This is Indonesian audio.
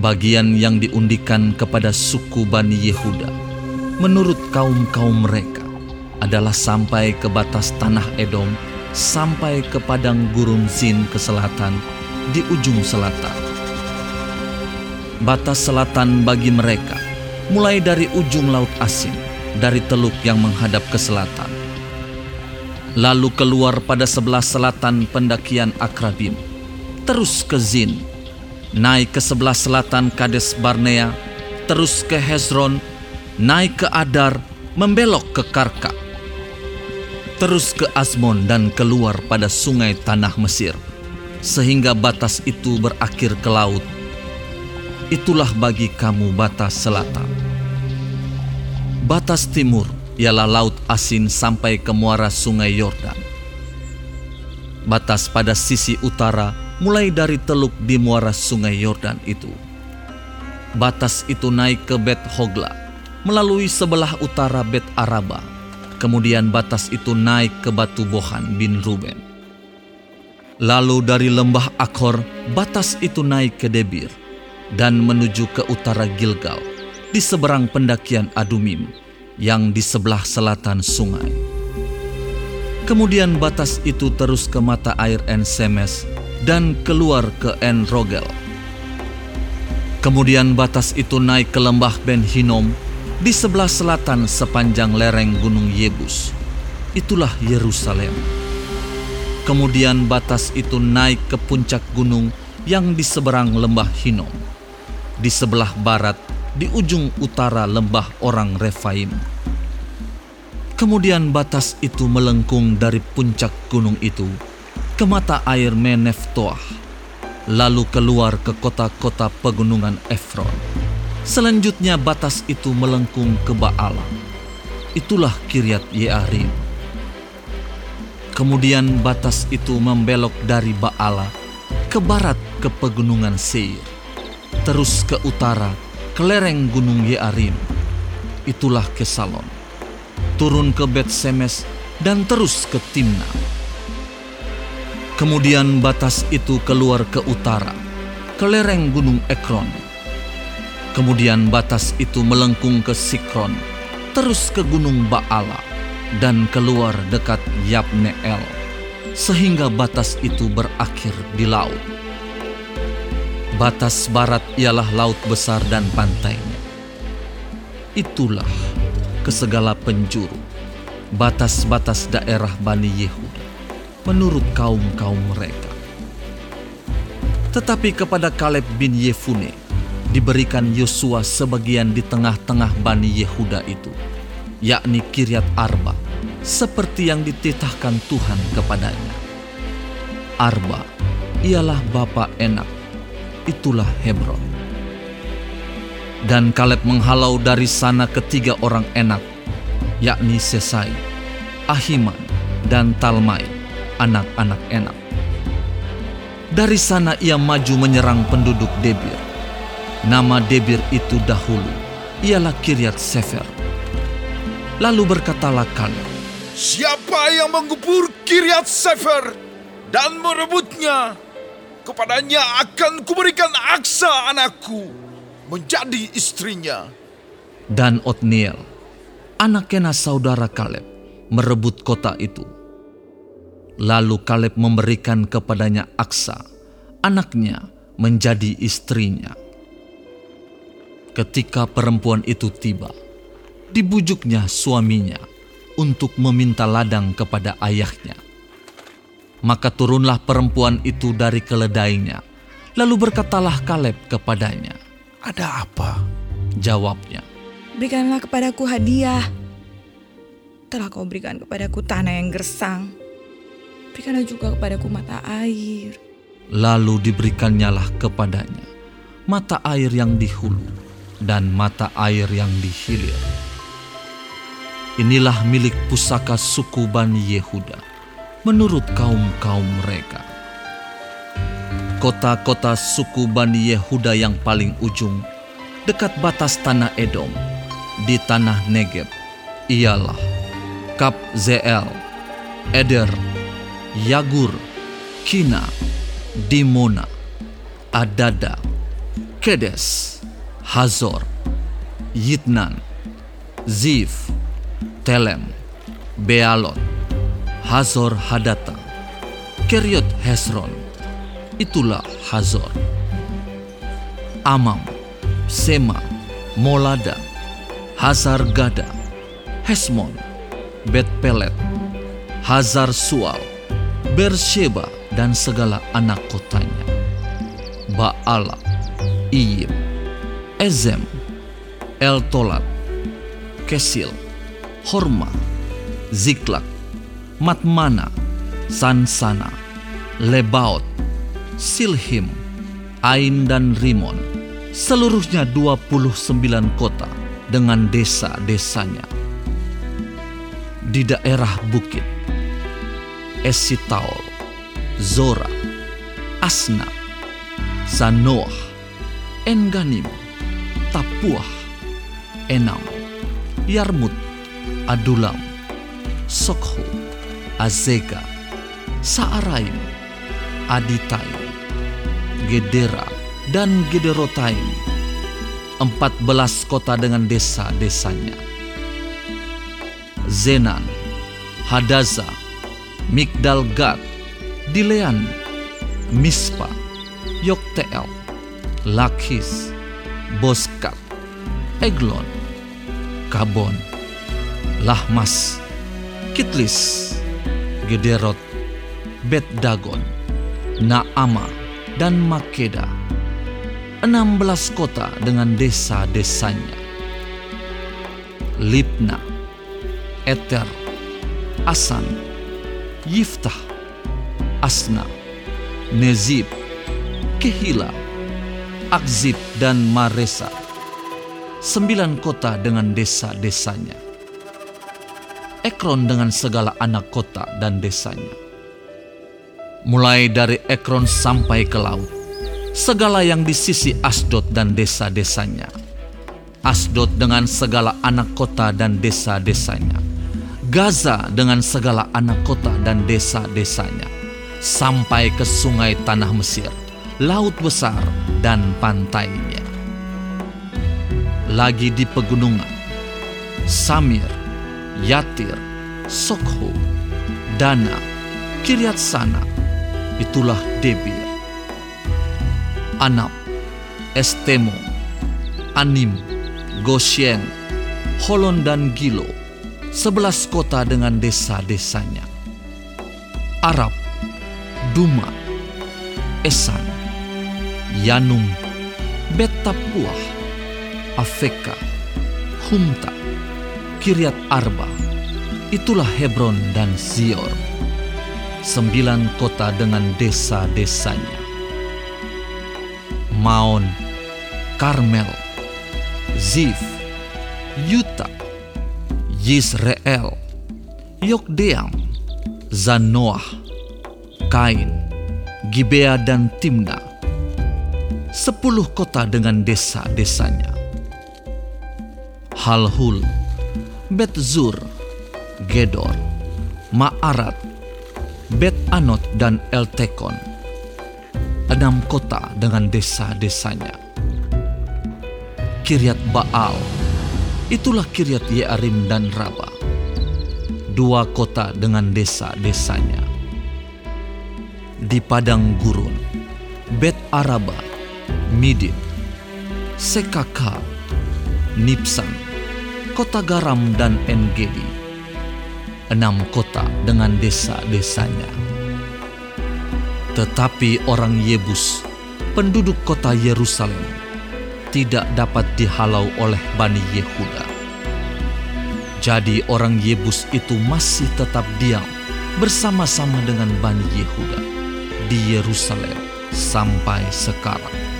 bagian yang diundikan kepada suku Bani Yehuda menurut kaum-kaum mereka adalah sampai ke batas tanah Edom, sampai ke padang gurun Zin ke selatan, di ujung selatan. Batas selatan bagi mereka, mulai dari ujung Laut Asin, dari teluk yang menghadap ke selatan. Lalu keluar pada sebelah selatan pendakian Akrabim, terus ke Zin, naik ke sebelah selatan Kades Barnea, terus ke Hezron, naik ke Adar, membelok ke Karka, terus ke Asmon dan keluar pada sungai tanah Mesir, sehingga batas itu berakhir ke laut. Itulah bagi kamu batas selatan. Batas timur ialah laut asin sampai ke muara sungai Yordan. Batas pada sisi utara mulai dari teluk di muara sungai Yordan itu. Batas itu naik ke Bet Hogla, melalui sebelah utara Bet Araba. Kemudian batas itu naik ke Batu Bohan bin Ruben. Lalu dari lembah Akor, batas itu naik ke Debir dan menuju ke utara Gilgal di seberang pendakian Adumim yang di sebelah selatan sungai. Kemudian batas itu terus ke mata air En Semes dan keluar ke En Rogel. Kemudian batas itu naik ke lembah Ben Hinom di sebelah selatan sepanjang lereng Gunung Yebus. Itulah Yerusalem. Kemudian batas itu naik ke puncak gunung yang di seberang lembah Hinom. Di sebelah barat, di ujung utara lembah orang Refaim. Kemudian batas itu melengkung dari puncak gunung itu ke mata air Meneftoah, lalu keluar ke kota-kota pegunungan Efron. Selanjutnya batas itu melengkung ke Baala. Itulah Kiryat Yearim. Kemudian batas itu membelok dari Baala ke barat ke pegunungan Seir, terus ke utara ke lereng gunung Yearim. Itulah Kesalon. Turun ke Bet Semes dan terus ke Timna. Kemudian batas itu keluar ke utara, ke lereng gunung Ekron. Kemudian batas itu melengkung ke Sikron, terus ke gunung Baala, dan keluar dekat Yabneel, sehingga batas itu berakhir di laut. Batas barat ialah laut besar dan pantainya. Itulah ke segala penjuru, batas-batas daerah Bani Yehuda, menurut kaum-kaum mereka. Tetapi kepada Kaleb bin Yefune diberikan Yosua sebagian di tengah-tengah Bani Yehuda itu, yakni Kiryat Arba, seperti yang dititahkan Tuhan kepadanya. Arba ialah bapa Enak, itulah Hebron. Dan Kaleb menghalau dari sana ketiga orang enak, yakni Sesai, Ahiman, dan Talmai, anak-anak enak. Dari sana ia maju menyerang penduduk Debir. Nama Debir itu dahulu ialah Kiryat Sefer. Lalu berkatalah Kaleb, Siapa yang menggubur Kiryat Sefer dan merebutnya, kepadanya akan kuberikan Aksa anakku menjadi istrinya. dan Otniel, anak Kenas saudara Kaleb, merebut kota itu. Lalu Kaleb memberikan kepadanya Aksa, anaknya, menjadi istrinya. Ketika perempuan itu tiba, dibujuknya suaminya untuk meminta ladang kepada ayahnya. Maka turunlah perempuan itu dari keledainya, lalu berkatalah Kaleb kepadanya. Ada apa? Jawabnya, Berikanlah kepadaku hadiah. Telah kau berikan kepadaku tanah yang gersang. Berikanlah juga kepadaku mata air. lalu diberikannya kepadanya mata air yang di hulu dan mata air yang di hilir. Inilah milik pusaka suku Bani Yehuda menurut kaum-kaum mereka. Kota-kota suku Bani Yehuda yang paling ujung dekat batas tanah Edom di tanah Negeb ialah Kap Zeel, Eder, Yagur, Kina, Dimona, Adada, Kedes, Hazor, Yitnan, Zif, Telem, Bealot, Hazor Hadata, Keriot Hesron, itulah Hazor. Amam, Sema, Molada, Hazar Gada, Hesmon, Bet Pelet, Hazar Sual, Bersheba dan segala anak kotanya. Baala, Iyim, Ezem, El Tolat, Kesil, Horma, Ziklak, Matmana, Sansana, Lebaot, Silhim, Ain dan Rimon, seluruhnya 29 kota dengan desa-desanya. Di daerah bukit, Esitaol, Zora, Asna, Zanoah, Enganim, Tapuah, Enam, Yarmut, Adulam, Sokho, Azega, Saaraim, Aditaim, Gedera, dan Gederotaim. Empat belas kota dengan desa-desanya. Zenan, Hadaza, Migdal Gad, Dilean, Mispa, Yokteel, Lakis, Boskat, Eglon, Kabon, Lahmas, Kitlis, Gederot, Bet Dagon, Naama, dan Makeda. Enam belas kota dengan desa-desanya. Libna, Eter, Asan, Yiftah, Asna, Nezib, Kehila, Akzib, dan Maresa. Sembilan kota dengan desa-desanya. Ekron dengan segala anak kota dan desanya. Mulai dari Ekron sampai ke laut, segala yang di sisi Asdod dan desa-desanya. Asdod dengan segala anak kota dan desa-desanya. Gaza dengan segala anak kota dan desa-desanya. Sampai ke sungai tanah Mesir, laut besar, dan pantainya. Lagi di pegunungan, Samir, Yatir, Sokho, Dana, Kiryat Sana, itulah Debir. Anap, Estemo, Anim, Goshen, Holon dan Gilo, sebelas kota dengan desa-desanya. Arab, Duma, Esan, Yanum, Betapuah, Afeka, Humta, Kiryat Arba, itulah Hebron dan Zior. Sembilan kota dengan desa-desanya. Maon, Karmel, Zif, Yuta, Yisrael, Yokdeam, Zanoah, Kain, Gibea dan Timna. Sepuluh kota dengan desa-desanya. Halhul, Betzur, Gedor, Ma'arat, Bet Anot dan Eltekon. Enam kota dengan desa-desanya. Kiryat Baal, itulah Kiryat Yearim dan Raba. Dua kota dengan desa-desanya. Di padang gurun, Bet Araba, Midin, Sekaka, Nipsan, kota garam dan Engedi. Enam kota dengan desa-desanya. Tetapi orang Yebus, penduduk kota Yerusalem, tidak dapat dihalau oleh Bani Yehuda. Jadi orang Yebus itu masih tetap diam bersama-sama dengan Bani Yehuda di Yerusalem sampai sekarang.